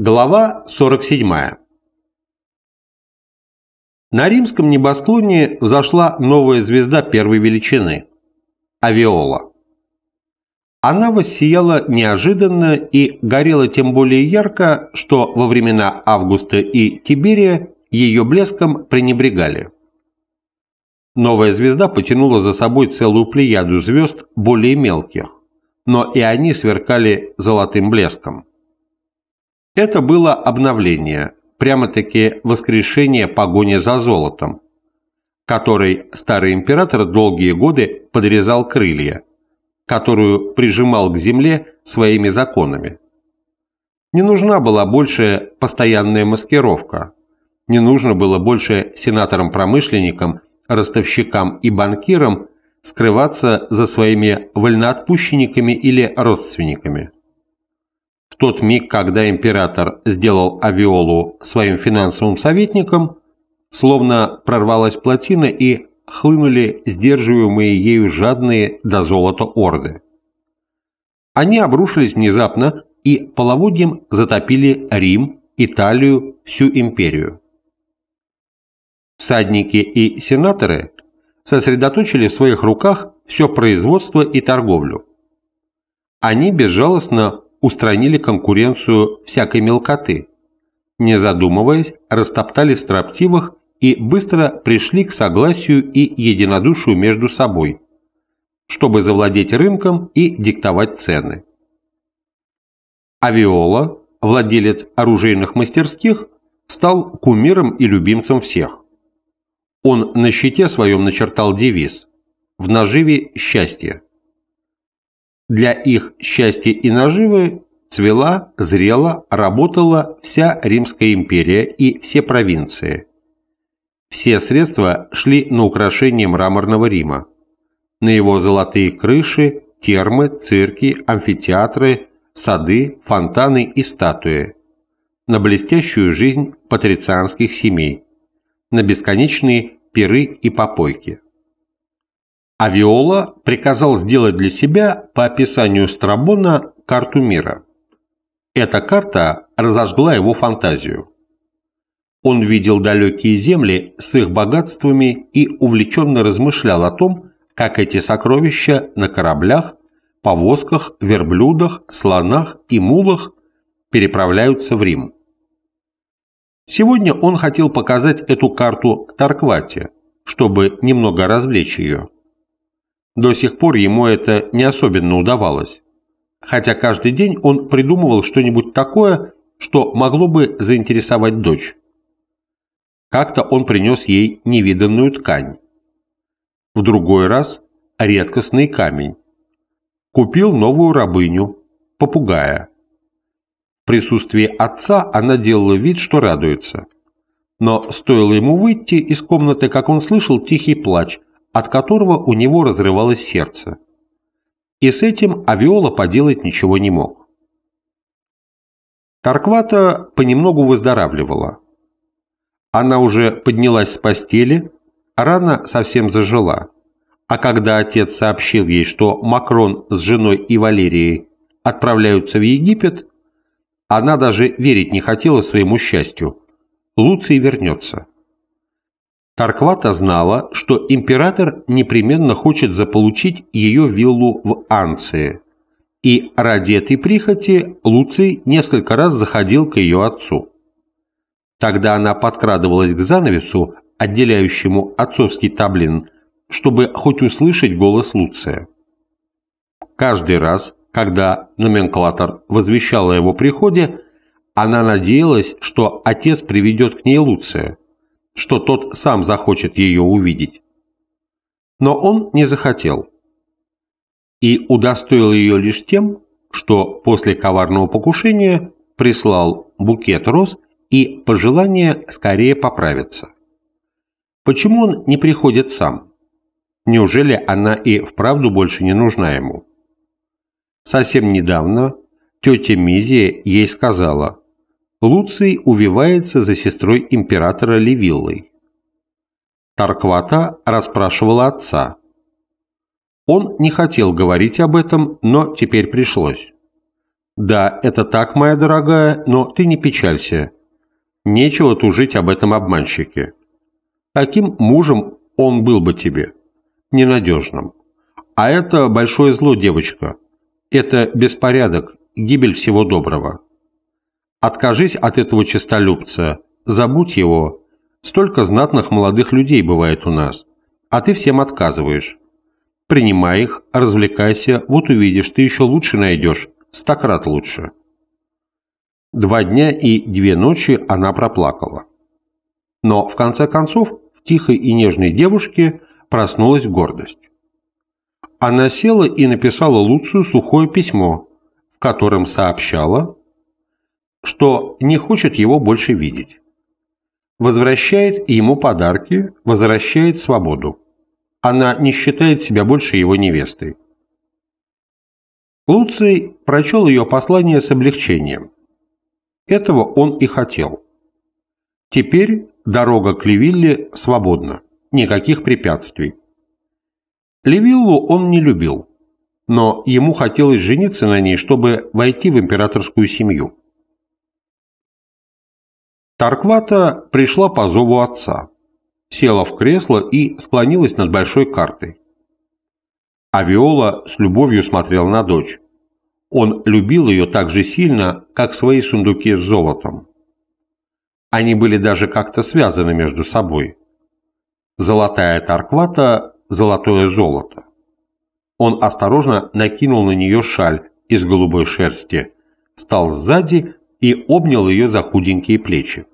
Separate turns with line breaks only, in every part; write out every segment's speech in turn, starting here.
Глава 47. На римском небосклоне взошла новая звезда первой величины – Авиола. Она воссияла неожиданно и горела тем более ярко, что во времена Августа и Тиберия ее блеском пренебрегали. Новая звезда потянула за собой целую плеяду звезд более мелких, но и они сверкали золотым блеском. Это было обновление, прямо-таки воскрешение погони за золотом, которой старый император долгие годы подрезал крылья, которую прижимал к земле своими законами. Не нужна была больше постоянная маскировка, не нужно было больше сенаторам-промышленникам, ростовщикам и банкирам скрываться за своими вольноотпущенниками или родственниками тот миг, когда император сделал Авиолу своим финансовым советником, словно прорвалась плотина и хлынули сдерживаемые ею жадные до золота орды. Они обрушились внезапно и половодьем затопили Рим, Италию, всю империю. Всадники и сенаторы сосредоточили в своих руках все производство и торговлю. Они безжалостно устранили конкуренцию всякой мелкоты, не задумываясь, растоптали строптивых и быстро пришли к согласию и единодушию между собой, чтобы завладеть рынком и диктовать цены. Авиола, владелец оружейных мастерских, стал кумиром и любимцем всех. Он на щите своем начертал девиз «В наживе счастье». Для их счастья и наживы цвела, зрела, работала вся Римская империя и все провинции. Все средства шли на украшение мраморного Рима, на его золотые крыши, термы, цирки, амфитеатры, сады, фонтаны и статуи, на блестящую жизнь патрицианских семей, на бесконечные пиры и попойки. Авиола приказал сделать для себя, по описанию Страбона, карту мира. Эта карта разожгла его фантазию. Он видел далекие земли с их богатствами и увлеченно размышлял о том, как эти сокровища на кораблях, повозках, верблюдах, слонах и мулах переправляются в Рим. Сегодня он хотел показать эту карту Тарквате, чтобы немного развлечь ее. До сих пор ему это не особенно удавалось. Хотя каждый день он придумывал что-нибудь такое, что могло бы заинтересовать дочь. Как-то он принес ей невиданную ткань. В другой раз – редкостный камень. Купил новую рабыню, попугая. В присутствии отца она делала вид, что радуется. Но стоило ему выйти из комнаты, как он слышал тихий плач, от которого у него разрывалось сердце. И с этим Авиола поделать ничего не мог. Тарквата понемногу выздоравливала. Она уже поднялась с постели, рана совсем зажила. А когда отец сообщил ей, что Макрон с женой и Валерией отправляются в Египет, она даже верить не хотела своему счастью. Луций вернется. Тарквата знала, что император непременно хочет заполучить ее виллу в Анции, и ради этой прихоти Луций несколько раз заходил к ее отцу. Тогда она подкрадывалась к занавесу, отделяющему отцовский таблин, чтобы хоть услышать голос Луция. Каждый раз, когда номенклатор возвещал о его приходе, она надеялась, что отец приведет к ней Луция – что тот сам захочет ее увидеть. Но он не захотел. И удостоил ее лишь тем, что после коварного покушения прислал букет роз и пожелание скорее поправиться. Почему он не приходит сам? Неужели она и вправду больше не нужна ему? Совсем недавно тетя Мизия ей сказала, Луций увивается за сестрой императора Левиллой. Тарквата расспрашивала отца. Он не хотел говорить об этом, но теперь пришлось. Да, это так, моя дорогая, но ты не печалься. Нечего тужить об этом обманщике. Таким мужем он был бы тебе. Ненадежным. А это большое зло, девочка. Это беспорядок, гибель всего доброго. Откажись от этого честолюбца, забудь его. Столько знатных молодых людей бывает у нас, а ты всем отказываешь. Принимай их, развлекайся, вот увидишь, ты еще лучше найдешь, стократ лучше. Два дня и две ночи она проплакала. Но, в конце концов, в тихой и нежной девушке проснулась гордость. Она села и написала Луцию сухое письмо, в котором сообщала, что не хочет его больше видеть. Возвращает ему подарки, возвращает свободу. Она не считает себя больше его невестой. Луций прочел ее послание с облегчением. Этого он и хотел. Теперь дорога к Левилле свободна, никаких препятствий. Левиллу он не любил, но ему хотелось жениться на ней, чтобы войти в императорскую семью. Тарквата пришла по зову отца, села в кресло и склонилась над большой картой. А Виола с любовью смотрел на дочь. Он любил ее так же сильно, как свои сундуки с золотом. Они были даже как-то связаны между собой. Золотая Тарквата – золотое золото. Он осторожно накинул на нее шаль из голубой шерсти, стал сзади и обнял ее за худенькие плечи.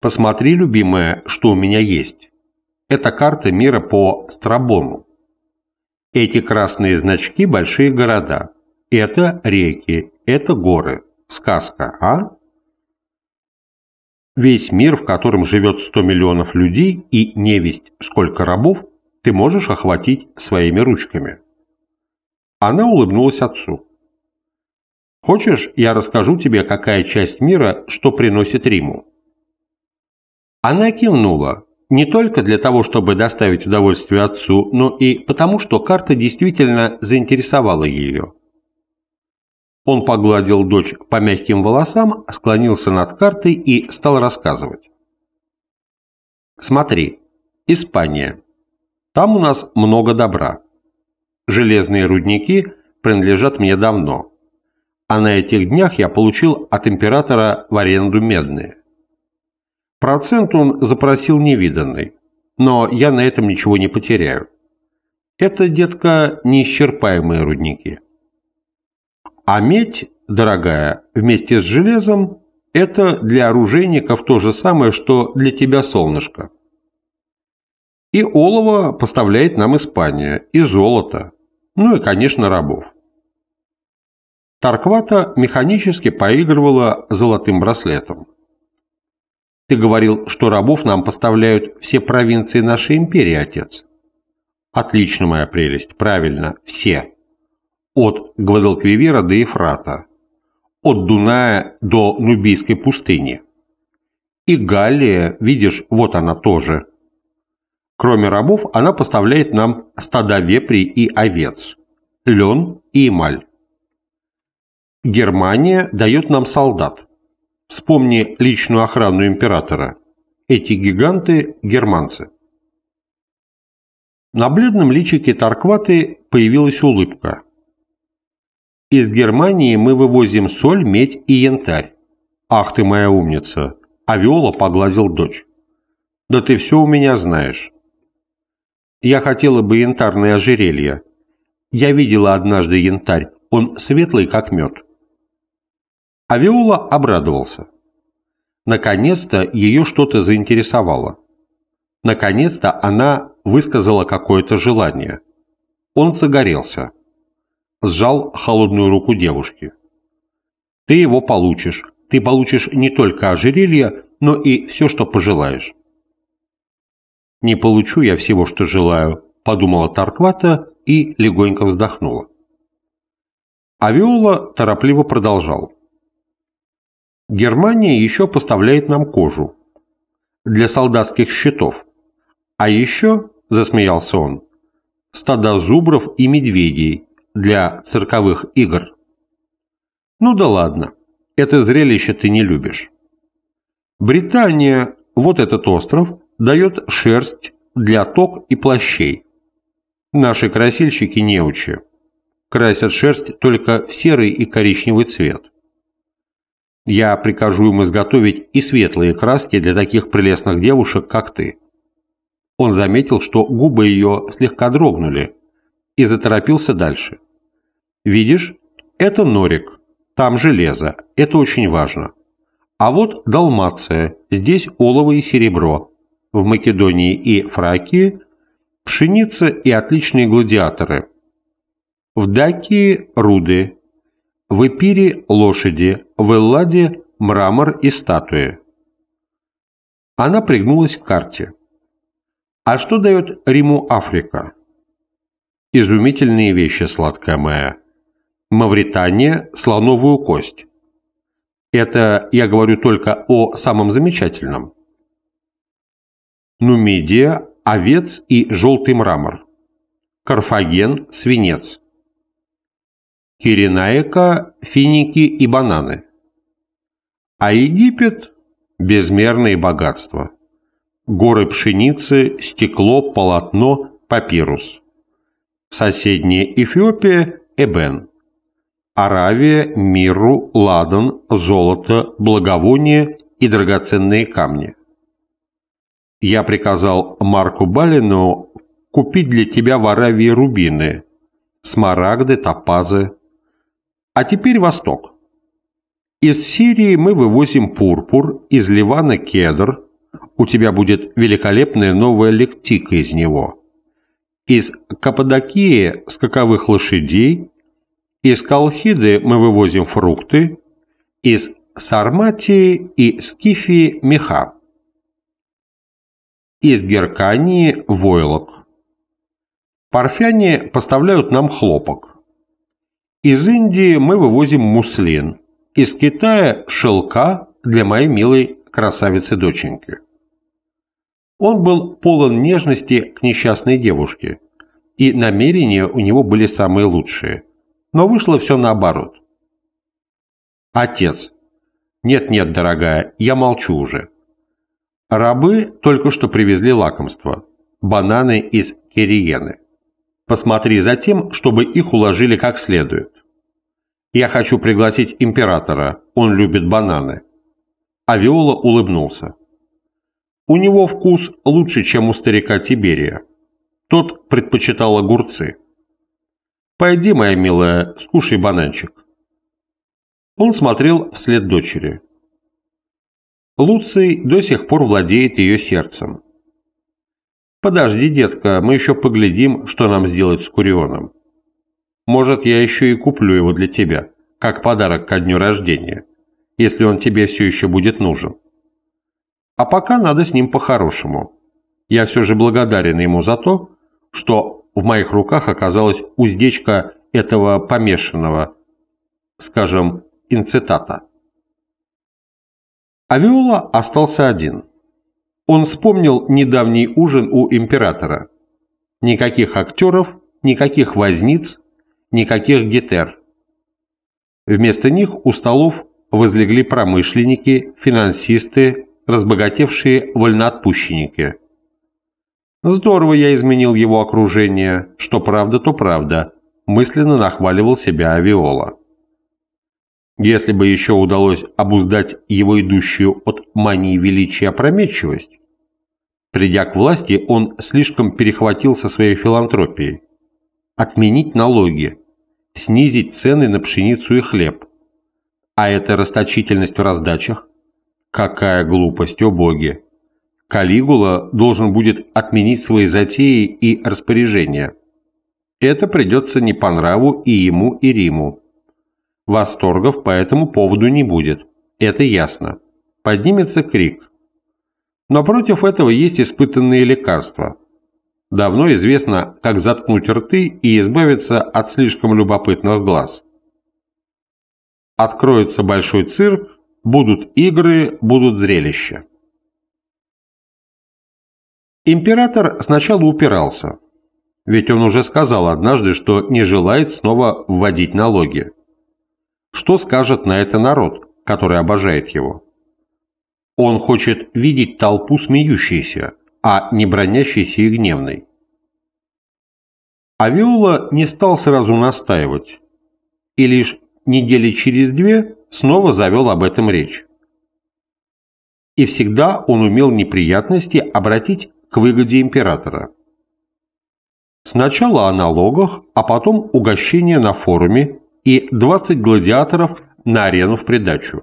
«Посмотри, любимая, что у меня есть. Это карта мира по Страбону. Эти красные значки – большие города. Это реки, это горы. Сказка, а?» Весь мир, в котором живет 100 миллионов людей и невесть сколько рабов, ты можешь охватить своими ручками. Она улыбнулась отцу. Хочешь, я расскажу тебе, какая часть мира что приносит Риму?» Она кивнула, не только для того, чтобы доставить удовольствие отцу, но и потому, что карта действительно заинтересовала ее. Он погладил дочь по мягким волосам, склонился над картой и стал рассказывать. «Смотри, Испания. Там у нас много добра. Железные рудники принадлежат мне давно а на этих днях я получил от императора в аренду медные. Процент он запросил невиданный, но я на этом ничего не потеряю. Это, детка, неисчерпаемые рудники. А медь, дорогая, вместе с железом, это для оружейников то же самое, что для тебя солнышко. И олово поставляет нам Испания, и золото, ну и, конечно, рабов. Тарквата механически поигрывала золотым браслетом. «Ты говорил, что рабов нам поставляют все провинции нашей империи, отец». «Отлично, моя прелесть, правильно, все. От Гвадалквивера до Ефрата, от Дуная до Нубийской пустыни. И Галлия, видишь, вот она тоже. Кроме рабов, она поставляет нам стада вепрей и овец, лен и эмаль. Германия дает нам солдат. Вспомни личную охрану императора. Эти гиганты – германцы. На бледном личике Таркваты появилась улыбка. Из Германии мы вывозим соль, медь и янтарь. Ах ты моя умница! А Виола погладил дочь. Да ты все у меня знаешь. Я хотела бы янтарное ожерелье. Я видела однажды янтарь. Он светлый, как мед. Авиола обрадовался. Наконец-то ее что-то заинтересовало. Наконец-то она высказала какое-то желание. Он загорелся. Сжал холодную руку девушки. «Ты его получишь. Ты получишь не только ожерелье, но и все, что пожелаешь». «Не получу я всего, что желаю», – подумала Тарквата и легонько вздохнула. Авиола торопливо продолжал. Германия еще поставляет нам кожу для солдатских щитов. А еще, засмеялся он, стада зубров и медведей для цирковых игр. Ну да ладно, это зрелище ты не любишь. Британия, вот этот остров, дает шерсть для ток и плащей. Наши красильщики неучи. Красят шерсть только в серый и коричневый цвет. Я прикажу им изготовить и светлые краски для таких прелестных девушек, как ты. Он заметил, что губы ее слегка дрогнули, и заторопился дальше. «Видишь, это норик, там железо, это очень важно. А вот Далмация, здесь олово и серебро. В Македонии и Фракии пшеница и отличные гладиаторы. В Дакии руды, в Эпире лошади, в Элладе мрамор и статуи. Она пригнулась к карте. А что дает Риму Африка? Изумительные вещи, сладкая моя. Мавритания – слоновую кость. Это я говорю только о самом замечательном. Нумидия – овец и желтый мрамор. Карфаген – свинец. Киренаика – финики и бананы. А Египет – безмерные богатства горы пшеницы, стекло, полотно, папирус. Соседняя Эфиопия – Эбен. Аравия, миру, ладан, золото, благовоние и драгоценные камни. Я приказал Марку Балину купить для тебя в Аравии рубины, смарагды, топазы. А теперь Восток. Из Сирии мы вывозим пурпур, из Ливана кедр, у тебя будет великолепная новая лектика из него. Из Каппадокии – скаковых лошадей, из Колхиды мы вывозим фрукты, из Сарматии и Скифии – меха, из Геркании – войлок. Парфяне поставляют нам хлопок. Из Индии мы вывозим муслин, из Китая – шелка для моей милой красавицы-доченьки. Он был полон нежности к несчастной девушке, и намерения у него были самые лучшие. Но вышло все наоборот. Отец. Нет-нет, дорогая, я молчу уже. Рабы только что привезли лакомство. Бананы из Кериены. Посмотри за тем, чтобы их уложили как следует. Я хочу пригласить императора, он любит бананы. Авиола улыбнулся. У него вкус лучше, чем у старика Тиберия. Тот предпочитал огурцы. «Пойди, моя милая, скушай бананчик». Он смотрел вслед дочери. Луций до сих пор владеет ее сердцем. «Подожди, детка, мы еще поглядим, что нам сделать с Курионом. Может, я еще и куплю его для тебя, как подарок ко дню рождения, если он тебе все еще будет нужен». А пока надо с ним по-хорошему. Я все же благодарен ему за то, что в моих руках оказалась уздечка этого помешанного, скажем, инцитата. Авиола остался один. Он вспомнил недавний ужин у императора. Никаких актеров, никаких возниц, никаких гетер. Вместо них у столов возлегли промышленники, финансисты, разбогатевшие вольноотпущенники. Здорово я изменил его окружение, что правда, то правда, мысленно нахваливал себя Авиола. Если бы еще удалось обуздать его идущую от мании величия опрометчивость, придя к власти, он слишком перехватил со своей филантропией. Отменить налоги, снизить цены на пшеницу и хлеб. А эта расточительность в раздачах Какая глупость, о боги! Калигула должен будет отменить свои затеи и распоряжения. Это придется не по нраву и ему, и Риму. Восторгов по этому поводу не будет. Это ясно. Поднимется крик. Но против этого есть испытанные лекарства. Давно известно, как заткнуть рты и избавиться от слишком любопытных глаз. Откроется большой цирк, Будут игры, будут зрелища. Император сначала упирался, ведь он уже сказал однажды, что не желает снова вводить налоги. Что скажет на это народ, который обожает его? Он хочет видеть толпу смеющейся, а не бронящейся и гневной. Авиола не стал сразу настаивать, и лишь недели через две снова завел об этом речь. И всегда он умел неприятности обратить к выгоде императора. Сначала о налогах, а потом угощение на форуме и 20 гладиаторов на арену в придачу.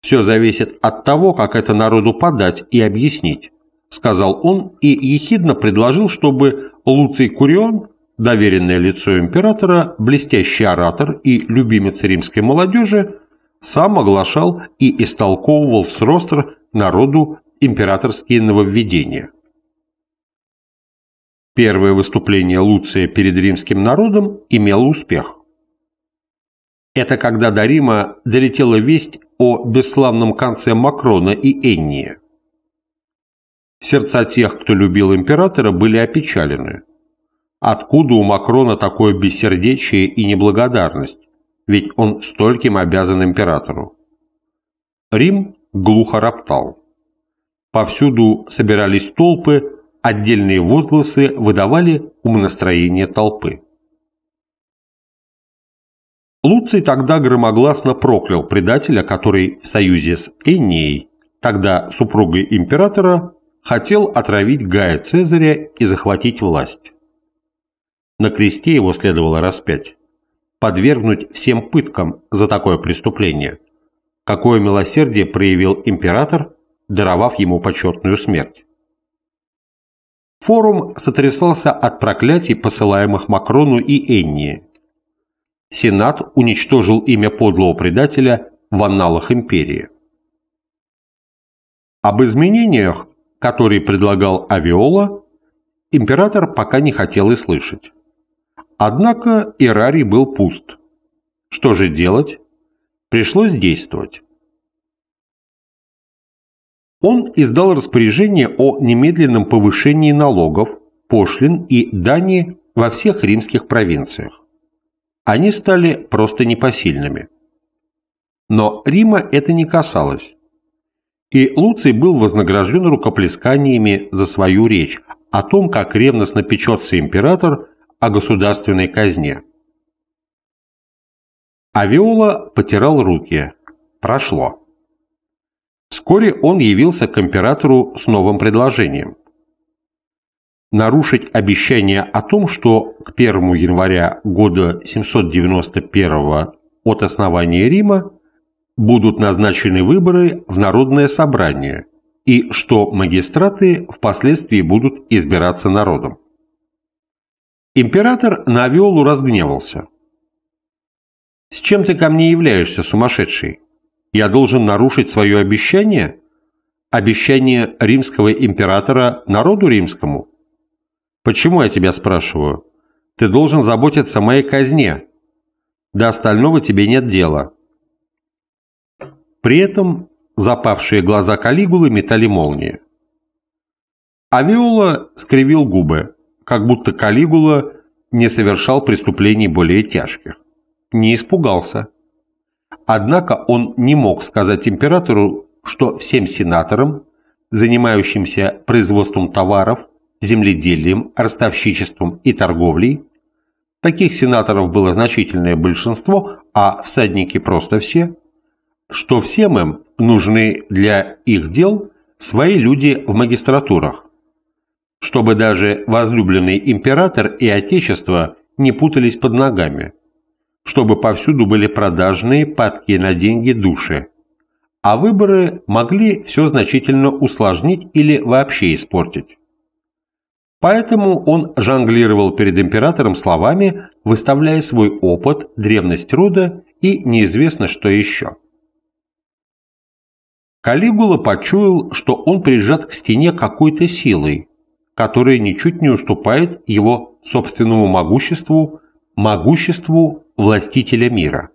Все зависит от того, как это народу подать и объяснить, сказал он и ехидно предложил, чтобы Луций Курион, доверенное лицо императора, блестящий оратор и любимец римской молодежи, сам оглашал и истолковывал с ростра народу императорские нововведения. Первое выступление Луция перед римским народом имело успех. Это когда до Рима долетела весть о бесславном конце Макрона и Энния. Сердца тех, кто любил императора, были опечалены. Откуда у Макрона такое бессердечие и неблагодарность? Ведь он стольким обязан императору. Рим глухо роптал. Повсюду собирались толпы, отдельные возгласы выдавали умонастроение толпы. Луций тогда громогласно проклял предателя, который в союзе с Эннией, тогда супругой императора, хотел отравить Гая Цезаря и захватить власть. На кресте его следовало распять, подвергнуть всем пыткам за такое преступление. Какое милосердие проявил император, даровав ему почетную смерть. Форум сотрясался от проклятий, посылаемых Макрону и Эннии. Сенат уничтожил имя подлого предателя в анналах империи. Об изменениях, которые предлагал Авиола, император пока не хотел и слышать. Однако Ирарий был пуст. Что же делать? Пришлось действовать. Он издал распоряжение о немедленном повышении налогов, пошлин и дани во всех римских провинциях они стали просто непосильными. Но Рима это не касалось. И Луций был вознагражден рукоплесканиями за свою речь о том, как ревностно печется император о государственной казне. Авиола потирал руки. Прошло. Вскоре он явился к императору с новым предложением нарушить обещание о том, что к 1 января года 791 от основания Рима будут назначены выборы в Народное собрание и что магистраты впоследствии будут избираться народом. Император на Авиолу разгневался. «С чем ты ко мне являешься, сумасшедший? Я должен нарушить свое обещание? Обещание римского императора народу римскому?» Почему я тебя спрашиваю? Ты должен заботиться о моей казне. До остального тебе нет дела. При этом запавшие глаза Калигулы метали молнии. Авиола скривил губы, как будто Калигула не совершал преступлений более тяжких. Не испугался. Однако он не мог сказать императору, что всем сенаторам, занимающимся производством товаров, земледелием, ростовщичеством и торговлей. Таких сенаторов было значительное большинство, а всадники просто все. Что всем им нужны для их дел свои люди в магистратурах. Чтобы даже возлюбленный император и отечество не путались под ногами. Чтобы повсюду были продажные, падкие на деньги души. А выборы могли все значительно усложнить или вообще испортить. Поэтому он жонглировал перед императором словами, выставляя свой опыт, древность рода и неизвестно что еще. Калигула почуял, что он прижат к стене какой-то силой, которая ничуть не уступает его собственному могуществу, могуществу властителя мира.